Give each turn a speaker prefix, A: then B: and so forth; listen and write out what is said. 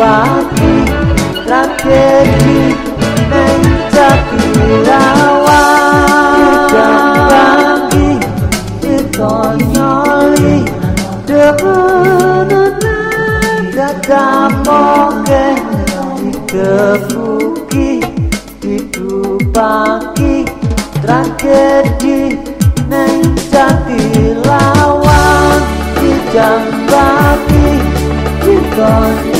A: pagi Raketi mencaki rawa Udang pagi dikonyoli Debenetan Gagap oke dikebuki Didupaki Tragedi mencaki rawa Di jam pagi dikonyoli